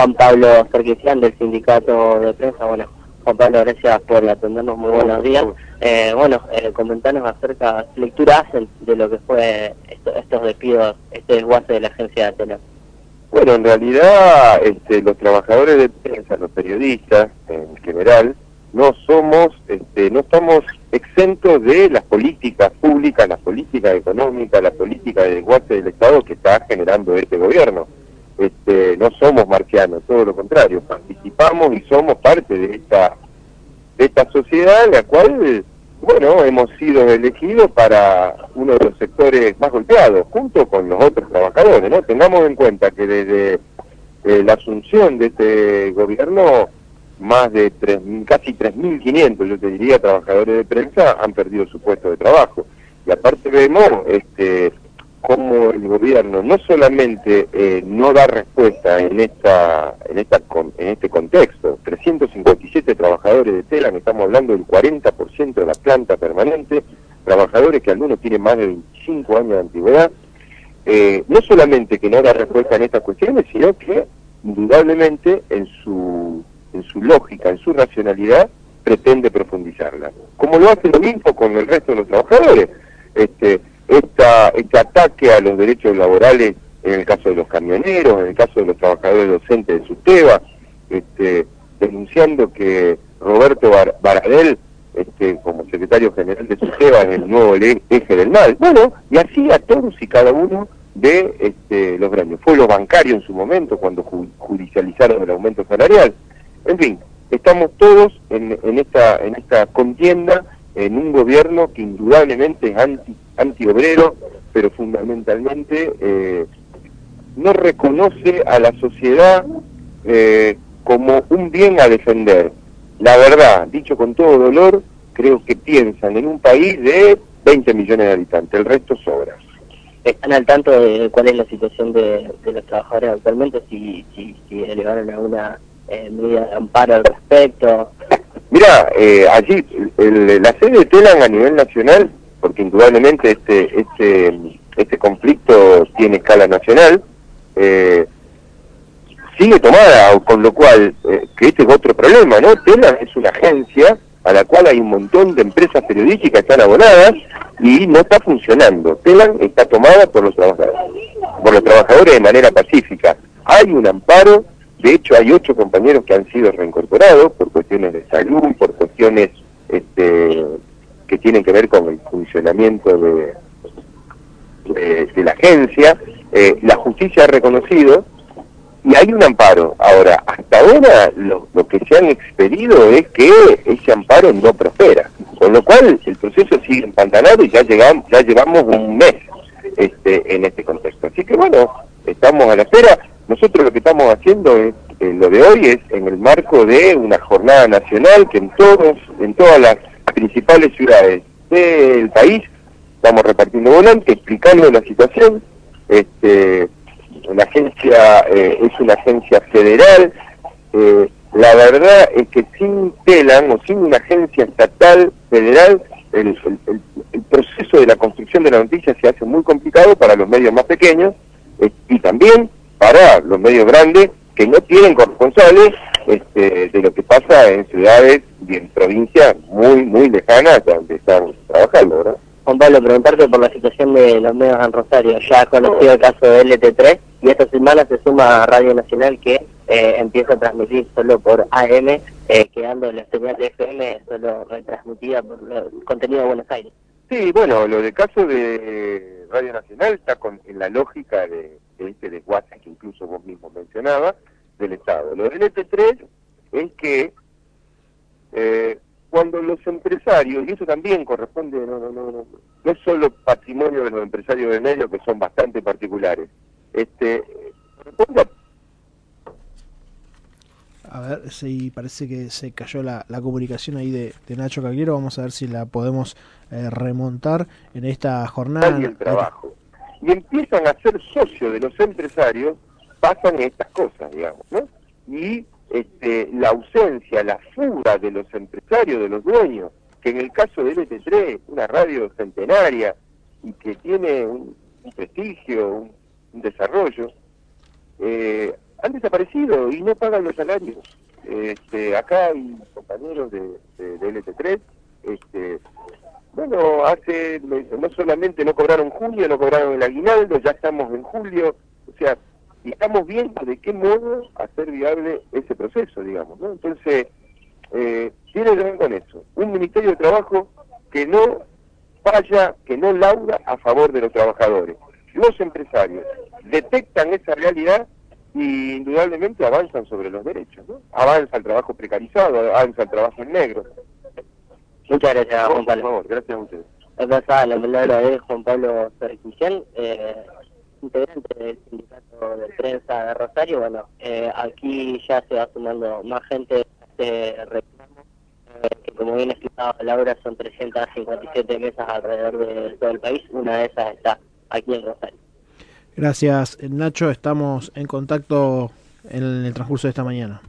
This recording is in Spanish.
Juan Pablo Sarkisian del sindicato de prensa. Bueno, Juan Pablo, gracias por atendernos, muy buenos días. Eh, bueno, eh, comentanos acerca, ¿qué lectura hacen de lo que fue estos despidos, este desguace de la agencia de tele? Bueno, en realidad este, los trabajadores de prensa, los periodistas en general, no somos, este, no estamos exentos de las políticas públicas, las políticas económicas, la política de desguace del Estado que está generando este gobierno. Este, no somos marcianos, todo lo contrario, participamos y somos parte de esta, de esta sociedad en la cual, bueno, hemos sido elegidos para uno de los sectores más golpeados, junto con los otros trabajadores, ¿no? Tengamos en cuenta que desde eh, la asunción de este gobierno, más de tres, casi 3.500, yo te diría, trabajadores de prensa han perdido su puesto de trabajo. Y aparte vemos este, cómo el gobierno no solamente eh, no da respuesta en esta en esta en este contexto 357 trabajadores de Telan estamos hablando del 40% de la planta permanente trabajadores que algunos tienen más de 25 años de antigüedad eh, no solamente que no da respuesta en estas cuestiones sino que indudablemente en su en su lógica en su racionalidad pretende profundizarla. Como lo hace lo mismo con el resto de los trabajadores. Este esta, este ataque a los derechos laborales en el caso de los camioneros, en el caso de los trabajadores docentes de Susteva, este, denunciando que Roberto Baradel, este, como secretario general de Susteva, es el nuevo eje del mal. Bueno, y así a todos y cada uno de este, los grandes. Fue los bancarios en su momento cuando judicializaron el aumento salarial. En fin, estamos todos en, en, esta, en esta contienda en un gobierno que indudablemente es anti antiobrero, pero fundamentalmente eh, no reconoce a la sociedad eh, como un bien a defender. La verdad, dicho con todo dolor, creo que piensan en un país de 20 millones de habitantes, el resto sobra. ¿Están al tanto de cuál es la situación de, los trabajadores actualmente? Si, si, si elevaron alguna eh, medida de amparo al respecto. Mira, allí la sede de TELAN a nivel nacional porque indudablemente este, este, este conflicto tiene escala nacional, eh, sigue tomada, con lo cual, eh, que este es otro problema, ¿no? TELA es una agencia a la cual hay un montón de empresas periodísticas que están abonadas y no está funcionando. TELAN está tomada por los trabajadores, por los trabajadores de manera pacífica. Hay un amparo, de hecho hay ocho compañeros que han sido reincorporados por cuestiones de salud, por cuestiones este, que tienen que ver con el funcionamiento de, la agencia, eh, la justicia ha reconocido y hay un amparo. Ahora, hasta ahora lo, que se han expedido es que ese amparo no prospera, con lo cual el proceso sigue empantanado y ya llegamos, ya llevamos un mes este, en este contexto. Así que bueno, estamos a la espera. Nosotros lo que estamos haciendo es, eh, lo de hoy es en el marco de una jornada nacional que en todos, en todas las principales ciudades del país, estamos repartiendo volantes, explicando la situación, este, la agencia eh, es una agencia federal, eh, la verdad es que sin TELAN o sin una agencia estatal federal, el, proceso de la construcción de la noticia se hace muy complicado para los medios más pequeños eh, y también para los medios grandes que no tienen corresponsales este, de lo que pasa en ciudades y en provincias muy, muy lejanas donde están trabajando, ¿verdad? Juan Pablo, preguntarte por la situación de los medios en Rosario. Ya conocido el caso de LT3 y esta semana se suma a Radio Nacional que eh, empieza a transmitir solo por AM, eh, quedando la señal de FM solo retransmitida por el contenido de Buenos Aires. Sí, bueno, lo del caso de Radio Nacional está con, en la lógica de, de este desguace incluso vos mismo mencionabas, del Estado. Lo del ET3 es que eh, cuando los empresarios, y eso también corresponde, no, no, no, no, no es solo patrimonio de los empresarios de medio, que son bastante particulares, este, a ver, si parece que se cayó la, la comunicación ahí de, Nacho Cagliero. Vamos a ver si la podemos eh, remontar en esta jornada. Y el trabajo. Y empiezan a ser socios de los empresarios pasan estas cosas, digamos, ¿no? Y este, la ausencia, la fuga de los empresarios, de los dueños, que en el caso de LT3, una radio centenaria y que tiene un, prestigio, un, desarrollo, eh, han desaparecido y no pagan los salarios. Este, acá hay compañeros de, de, LT3, este, bueno, hace, no solamente no cobraron junio, no cobraron el aguinaldo, ya estamos en julio, y estamos viendo de qué modo hacer viable ese proceso, digamos, ¿no? Entonces, eh, tiene que ver con eso, un Ministerio de Trabajo que no falla, que no lauda a favor de los trabajadores. Los empresarios detectan esa realidad y indudablemente avanzan sobre los derechos, ¿no? Avanza el trabajo precarizado, avanza el trabajo en negro. Muchas gracias, Juan Pablo. Por favor, gracias a ustedes. Gracias la palabra de Juan Pablo Serquillén, eh, integrante del sindicato de prensa de Rosario. Bueno, eh, aquí ya se va sumando más gente este reclamo, eh, que como bien explicaba Laura, son 357 mesas alrededor de todo el país. Una de esas está aquí en Rosario. Gracias, Nacho. Estamos en contacto en el transcurso de esta mañana.